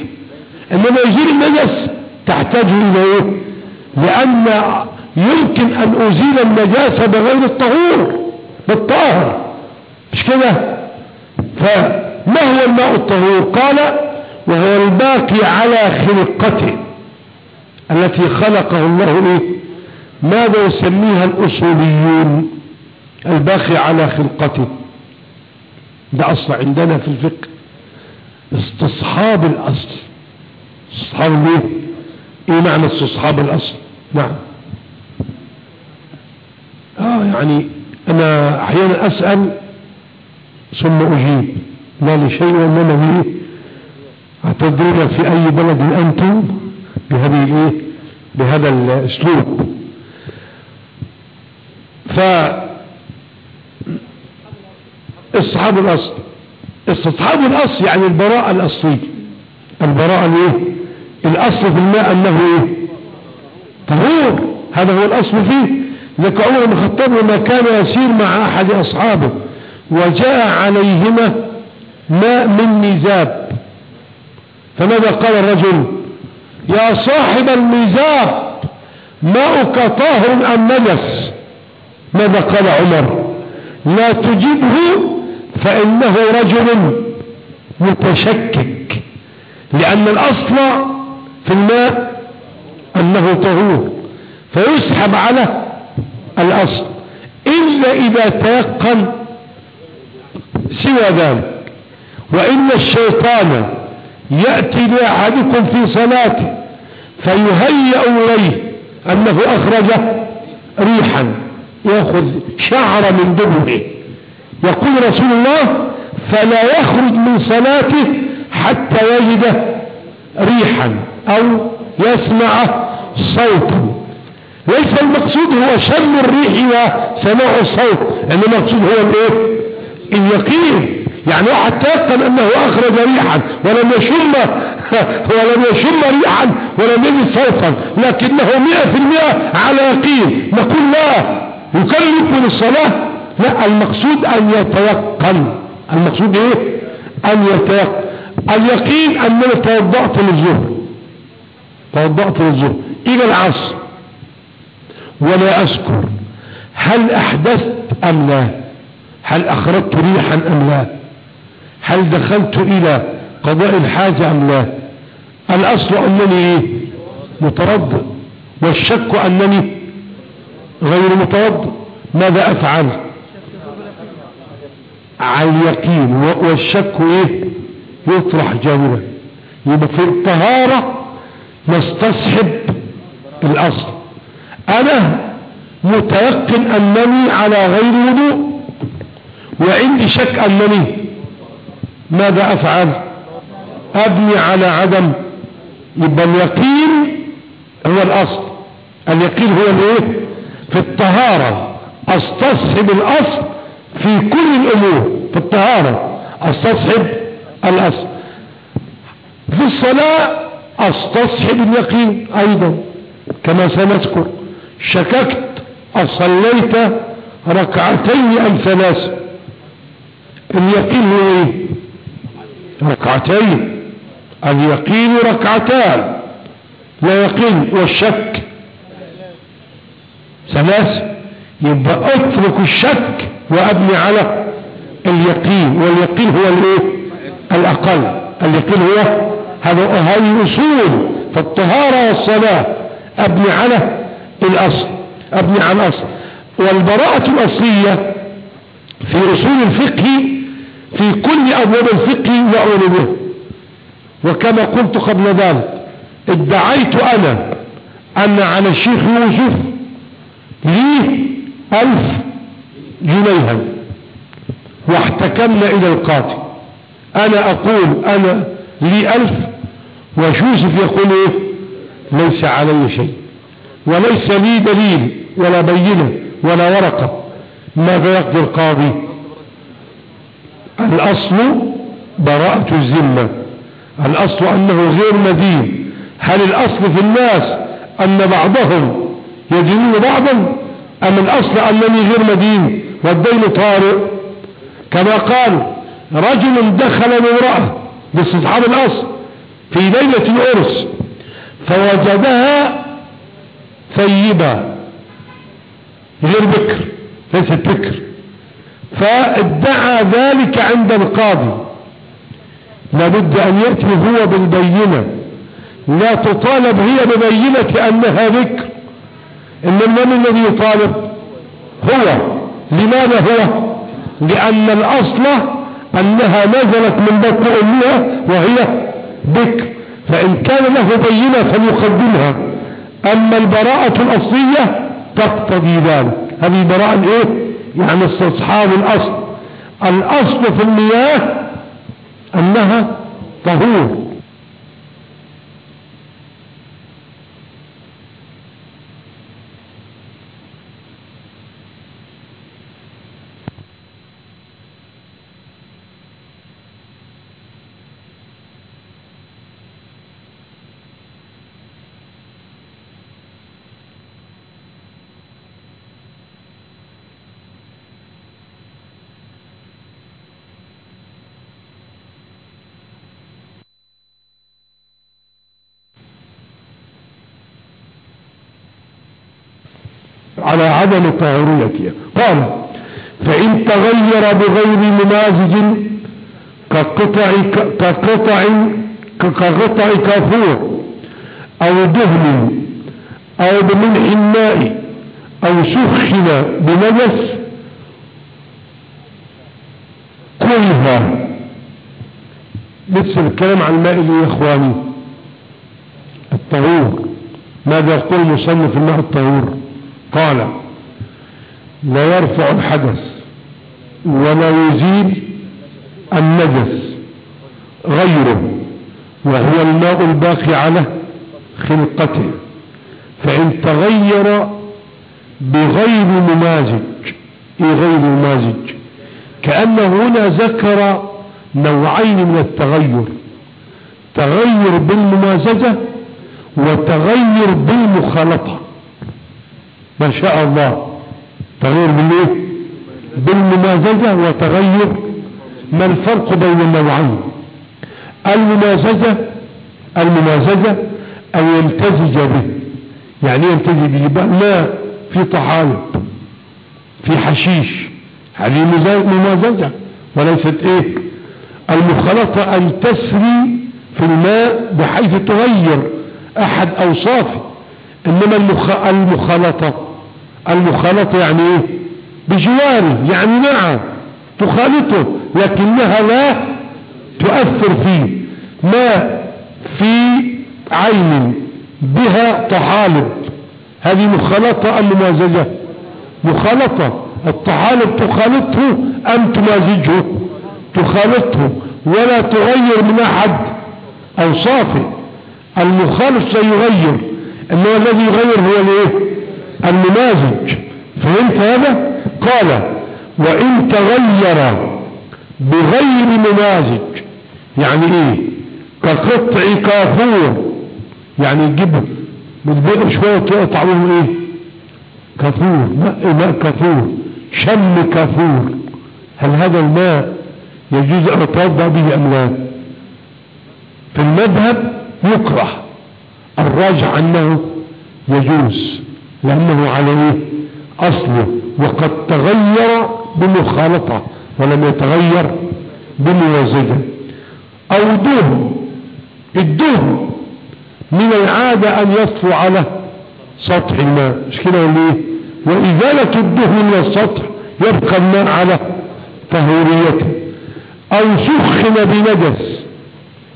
إنما يزيل النجس تحتاج إلى إيه؟ لأن يمكن أن أزيل النجاسة بغير الطهور بالطاهر. مش كده؟ فما هو الماء الطهور؟ قال وهو الباقي على خلقته التي خلقه الله إيه ماذا يسميها الأصوليون؟ الباقي على خلقته. ده أصل عندنا في الفقه. استصحاب الأصل. استصحاب إيه إيه معنى استصحاب الأصل؟ نعم. آه يعني أنا أحيانا أسأل ثم أجيب. لا لشيء وانما إيه اعتذرون في أي بلد أنتم بهذه الايه بهذا الأسلوب. ف استصحاب الأصل. استصحاب الأصل يعني البراءة الأصلية. البراءة الايه الأصل في الماء أنه إيه؟ طهور. هذا هو الأصل فيه. لك عمر بن الخطاب لما كان يسير مع أحد أصحابه. وجاء عليهما ماء من ميزاب. فماذا قال الرجل؟ يا صاحب الميزاب ماؤك طاهر أم نجس؟ ماذا قال عمر؟ لا تجبه فإنه رجل متشكك لأن الأصل في الماء أنه طهور فيسحب على الأصل إلا إذا تيقن سوى ذلك. وإن الشيطان يأتي لأحدكم في صلاته فيهيأ إليه أنه أخرج ريحا يأخذ شعر من دبره. يقول رسول الله فلا يخرج من صلاته حتى يجد ريحا أو يسمع صوتا ليس المقصود هو شم الريح وسماع الصوت إنما المقصود هو الإيه؟ اليقين. يعني واحد تيقن إنه أخرج ريحا ولم يشم (laughs) ولم يشم ريحا ولم يجد صوتا لكنه مئة في المئة على يقين. نقول لا يكلف من الصلاة لا المقصود أن يتيقن المقصود إيه؟ أن يتيقن اليقين انني توضعت للظهر. توضعت للظهر. إلى العصر. ولا أذكر. هل أحدثت أم لا؟ هل أخرجت ريحا أم لا؟ هل دخلت إلى قضاء الحاجة أم لا؟ الأصل أنني إيه متردد والشك أنني غير متردد ماذا أفعل؟ على اليقين والشك إيه؟ يطرح جانبا. يبقى في الطهارة نستصحب الأصل. أنا متيقن أنني على غير وضوء وعندي شك أنني ماذا أفعل؟ أبني على عدم يبقى اليقين هو الأصل. اليقين هو الإيه؟ في الطهارة. أستصحب الأصل في كل الأمور. في الطهارة. أستصحب الأصل. في الصلاة أستصحب اليقين أيضا. كما سنذكر. شككت أصليت ركعتين ام ثلاث اليقين هو إيه؟ ركعتين. اليقين ركعتان. لا يقين والشك. ثلاث يبقى اترك الشك وأبني على اليقين. واليقين هو الإيه؟ الأقل. اليقين هو هذا هذه اصول فالطهارة والصلاة. أبني على الأصل. أبني على الأصل. والبراءة الأصلية في أصول الفقه في كل أبواب الفقه به وكما قلت قبل ذلك ادعيت أنا أن على الشيخ يوسف لي ألف جنيها. واحتكمنا إلى القاضي أنا أقول أنا لي ألف وشوسف يقول إيه؟ ليس علي شيء. وليس لي دليل ولا بينة ولا ورقة. ماذا يقضي القاضي؟ الأصل براءة الذمة. الأصل أنه غير مدين. هل الأصل في الناس أن بعضهم يدينون بعضا؟ أم الأصل أنني غير مدين والدين طارئ؟ كما قال رجل دخل امرأة باستصحاب الأصل في ليلة العرس فوجدها ثيبة غير بكر ليست بكر. فادعى ذلك عند القاضي. لابد أن يأتي هو بالبينة. لا تطالب هي ببينة أنها ذكر. انما من الذي يطالب هو. لماذا هو؟ لأن الأصل أنها نزلت من بطن أمها وهي بكر فإن كان له بينة فليقدمها. أما البراءة الأصلية تقتضي ذلك. هذه براءة إيه يعني استصحاب الأصل. الأصل في المياه أنها طهور. على عدم طاهريتها قال فإن تغير بغير ممازج كقطع كقطع كقطع كافور أو دهن أو بملح الماء أو سخن بنجس كلها. نفس الكلام عن الماء اللي يا إخواني الطهور ماذا يقول مصنف الماء الطهور قال لا يرفع الحدث ولا يزيل النجس غيره وهو الماء الباقي على خلقته. فإن تغير بغير ممازج إيه غير ممازج كأن هنا ذكر نوعين من التغير. تغير بالممازجة وتغير بالمخالطة. ما شاء الله. تغير بالإيه؟ بالممازجة وتغير ما الفرق بين النوعين. الممازجة الممازجة أو يمتزج به. يعني يمتزج به لا في طحالب في حشيش. هذه ممازجة. وليست إيه؟ المخالطة أن تسري في الماء بحيث تغير أحد أوصافه. إنما المخالطة. المخالطة يعني إيه؟ بجواره يعني نعم تخالطه لكنها لا تؤثر فيه. ما في عين بها طحالب هذه مخالطة أم ممازجة؟ مخالطة. الطحالب تخالطه أم تمازجه؟ تخالطه. ولا تغير من أحد. أوصافه. المخالط سيغير. انما الذي يغير هو الايه الممازج فهمت هذا؟ قال وإن تغير بغير ممازج يعني إيه؟ كقطع كافور يعني تجيب بتبقى شوية تقطع منه إيه؟ كافور. ماء ماء كافور. شم كافور. هل هذا الماء يجوز أن اتوضا به أم لا؟ في المذهب يكره. الراجع أنه يجوز لأنه على إيه اصله وقد تغير بمخالطة ولم يتغير بموازجة أو دهن الدهن من العادة أن يطفو على سطح الماء. مش كده ولا إيه وإزالة الدهن من السطح يبقى الماء على طهوريته. أو سخن بنجس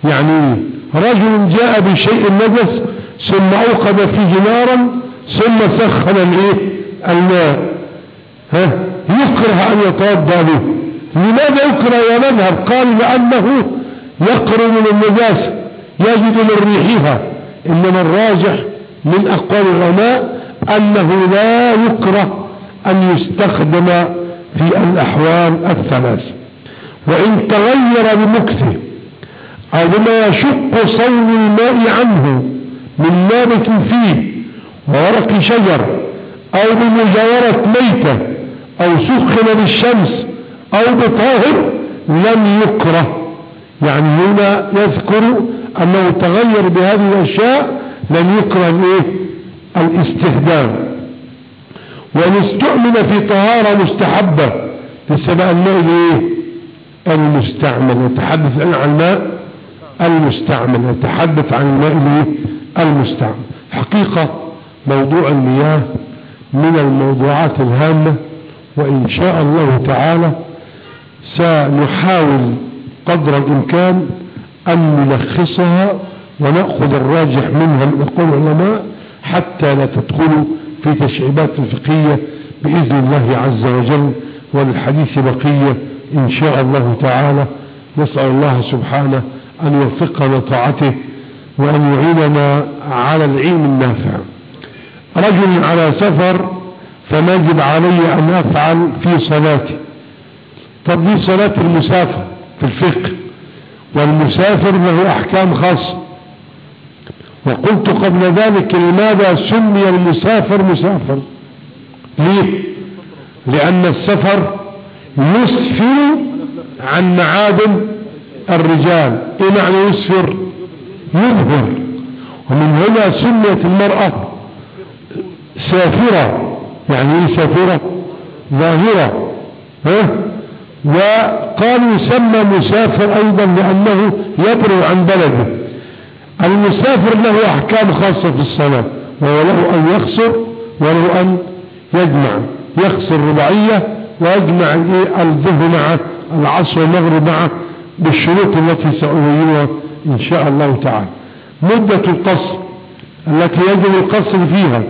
يعني إيه رجل جاء بشيء نجس ثم أوقد فيه نارا ثم سخن الإيه؟ الماء. ها؟ يكره أن يتوضأ به. لماذا يكره يا مذهب؟ قال لأنه يقرب من النجاسه يجد من ريحها. إنما الراجح من أقوال العلماء أنه لا يكره أن يستخدم في الأحوال الثلاث. وإن تغير بمكثه أو بما يشق صون الماء عنه من نابت فيه وورق شجر أو بمجاورة ميتة أو سخن بالشمس أو بطاهر لم يكره. يعني هنا يذكر أنه تغير بهذه الأشياء لم يكره الإيه؟ الاستخدام. وإن استعمل في طهارة مستحبة لسبق الماء الايه المستعمل. نتحدث عن الماء المستعمل نتحدث عن الماء المستعمل. حقيقة موضوع المياه من الموضوعات الهامة وإن شاء الله تعالى سنحاول قدر الإمكان أن نلخصها ونأخذ الراجح منها من أقول العلماء حتى لا تدخلوا في تشعيبات الفقهية بإذن الله عز وجل والحديث بقية إن شاء الله تعالى. نسأل الله سبحانه أن يوفقنا طاعته وأن يعيننا على العلم النافع. رجل على سفر فنجب علي أن أفعل في صلاتي. طب دي صلاة المسافر في الفقه والمسافر له أحكام خاصة. وقلت قبل ذلك لماذا سمي المسافر مسافر؟ ليه؟ لأن السفر يسفر عن معادن الرجال إيه معنى يسفر يظهر. ومن هنا سميت المرأة سافرة يعني إيه سافرة؟ ظاهرة. ها؟ وقالوا يسمى مسافر أيضا لأنه يبرو عن بلده. المسافر له أحكام خاصة في الصلاة وهو له أن يخسر وله أن يجمع. يخسر رباعية ويجمع الظهر مع العصر والمغرب مع بالشروط التي سأبينها إن شاء الله تعالى. مدة القصر التي يجب القصر فيها.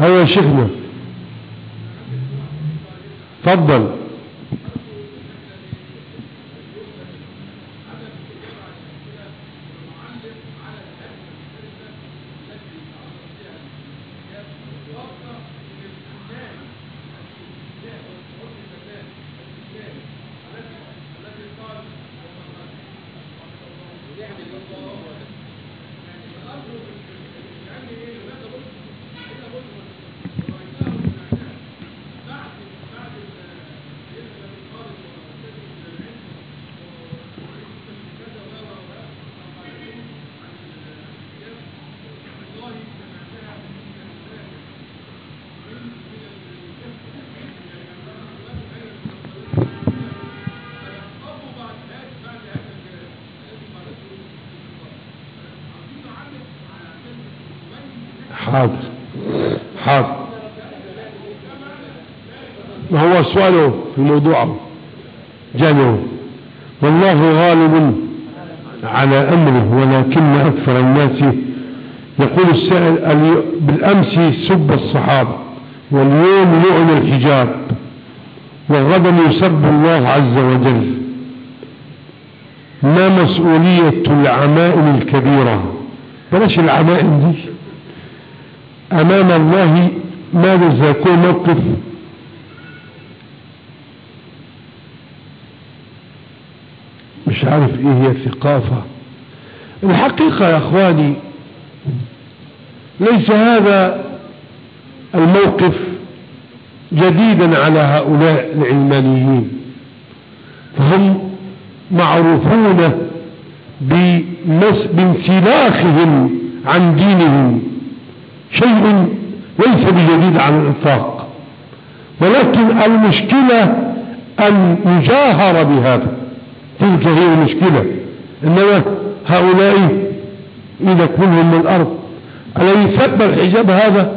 هيا يا شيخنا. تفضل. حاضر. حاضر. ما هو سؤاله في الموضوع؟ جانه والله غالب على أمره ولكن أكثر الناس يقول السائل بالأمس سب الصحابة واليوم يعن الحجاب وغدا يسب الله عز وجل. ما مسؤولية العمائم الكبيرة؟ بلاش العمائم دي. أمام الله ماذا سيكون موقف. مش عارف إيه هي الثقافة الحقيقة يا إخواني ليس هذا الموقف جديدا على هؤلاء العلمانيين. فهم معروفون بانسلاخهم عن دينهم. شيء ليس بجديد على الإطلاق ولكن المشكلة أن يجاهر بهذا. تلك هي المشكلة. إنما هؤلاء إذا منهم من الأرض الذي ثب الحجاب هذا؟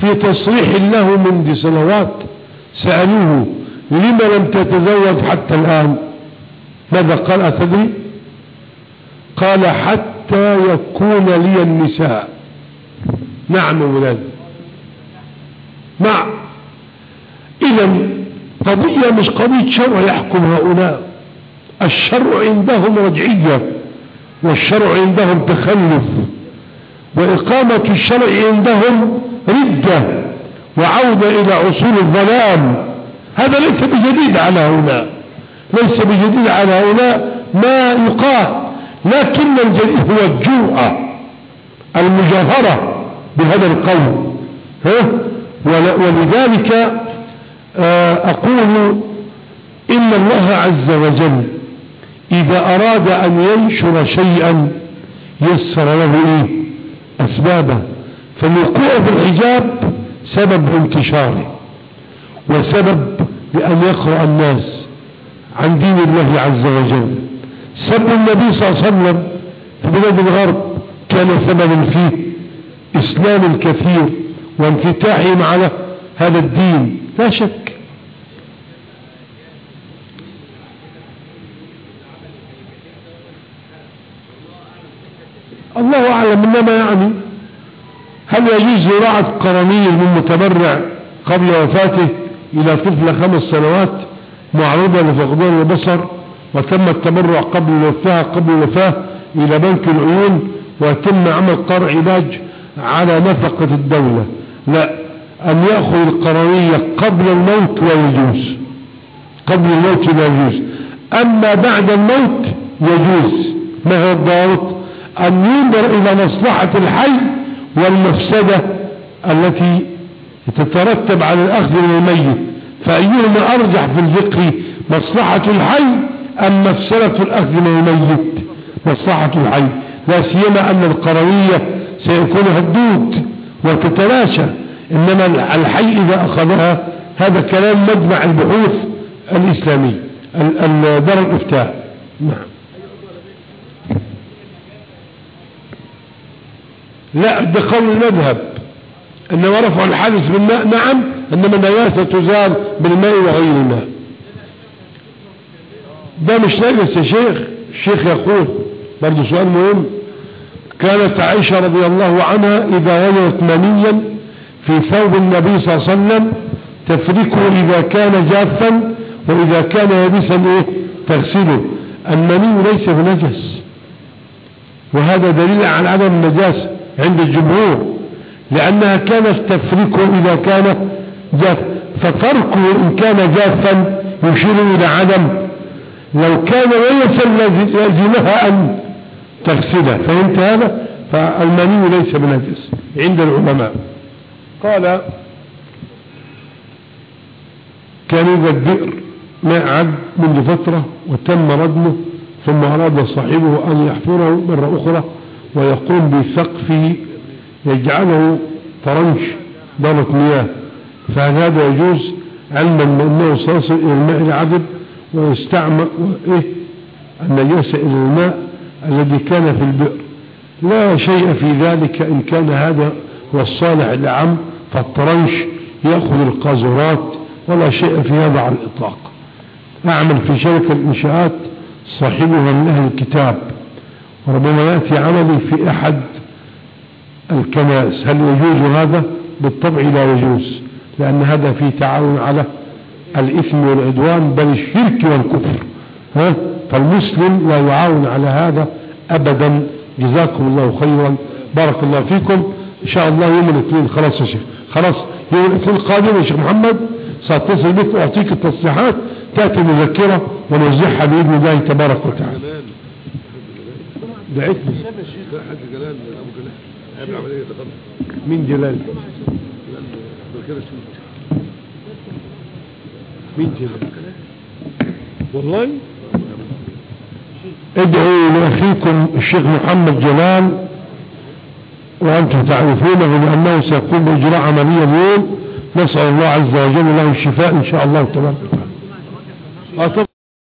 في تصريح له منذ سنوات سألوه لما لم تتزوج حتى الآن؟ ماذا قال؟ أتدري؟ قال حتى يكون لي النساء. نعم ولاد مع. إذا قضية مش قضية شرع يحكم هؤلاء. الشرع عندهم رجعية والشرع عندهم تخلف وإقامة الشرع عندهم ردة وعودة إلى أصول الظلام. هذا ليس بجديد على هؤلاء. ليس بجديد على هؤلاء ما يقال لكن الجديد هو الجوعة المجاهرة. بهذا القول. ها؟ ولذلك آه، أقول إن الله عز وجل إذا أراد أن ينشر شيئا يسر له إيه؟ أسبابه. فالوقوع في الحجاب سبب انتشاره وسبب لأن يقرأ الناس عن دين الله عز وجل. سب النبي صلى الله عليه وسلم في بلاد الغرب كان سببا فيه. إسلام الكثير وانفتاحهم على هذا الدين لا شك. الله أعلم إنما يعني هل يجوز زراعة قرنية من متبرع قبل وفاته إلى طفل خمس سنوات معرضة لفقدان البصر وتم التبرع قبل الوفاة قبل الوفاة إلى بنك العيون ويتم عمل قرع علاج على نفقة الدولة. لا أن يأخذ القرنية قبل الموت ويجوز قبل الموت لا يجوز. أما بعد الموت يجوز. ما هو الضابط؟ أن ينظر إلى مصلحة الحي والمفسدة التي تترتب على الأخذ من الميت. فأيهما أرجح في الفقه مصلحة الحي أم مفسدة الأخذ من الميت؟ مصلحة الحي. لا سيما أن القروية سيكون هدود وتتلاشى. إنما الحي إذا أخذها هذا كلام مجمع البحوث الإسلامي دار الإفتاء. نعم. لا قول المذهب. إنما رفع الحدث بالماء نعم إنما النجاسة تزال بالماء وغير الماء. ده مش نجس يا شيخ. الشيخ يقول برضه سؤال مهم. كانت عائشة رضي الله عنها إذا وجدت منيا في ثوب النبي صلى الله عليه وسلم تفركه إذا كان جافا وإذا كان يبسا إيه؟ تغسله. المني ليس بنجس وهذا دليل على عدم النجاسه عند الجمهور لأنها كانت تفركه إذا كان جاف. ففرقه إن كان جافا يشير إلى عدم. لو كان ليس لازمها أن تغسله فهمت هذا فالمني ليس بنجس عند العلماء. قال كان يوجد بئر ماء عد منذ فترة وتم ردمه ثم أراد صاحبه أن يحفره مرة أخرى ويقوم بسقفه يجعله طرنش دارة مياه. فهل هذا يجوز علما بأنه سيصل إلى الماء العذب ويستعمل إيه النجاسة إلى الماء الذي كان في البئر. لا شيء في ذلك إن كان هذا هو الصالح الأعم فالطرنش يأخذ القاذورات ولا شيء في هذا على الإطلاق. أعمل في شركة الإنشاءات صاحبها من أهل الكتاب. ربما يأتي عملي في أحد الكنائس. هل يجوز هذا؟ بالطبع لا يجوز لأن هذا فيه تعاون على الإثم والعدوان بل الشرك والكفر. ها؟ فالمسلم لا يعاون على هذا أبدا. جزاكم الله خيرا. بارك الله فيكم. إن شاء الله يوم الاثنين. خلاص يا شيخ. خلاص. يوم الاثنين القادم يا شيخ محمد سأتصل بك وأعطيك التصريحات. تأتي مذكرة ونوزعها بإذن الله تبارك وتعالى. دعيتني لا حاج جلال ابو جلال مين جلال؟ مين جلال؟ والله؟ ادعوا لاخيكم الشيخ محمد جلال وأنتم تعرفونه بانه سيقوم بإجراء عملية اليوم. نسأل الله عز وجل له الشفاء إن شاء الله تبارك وتعالى.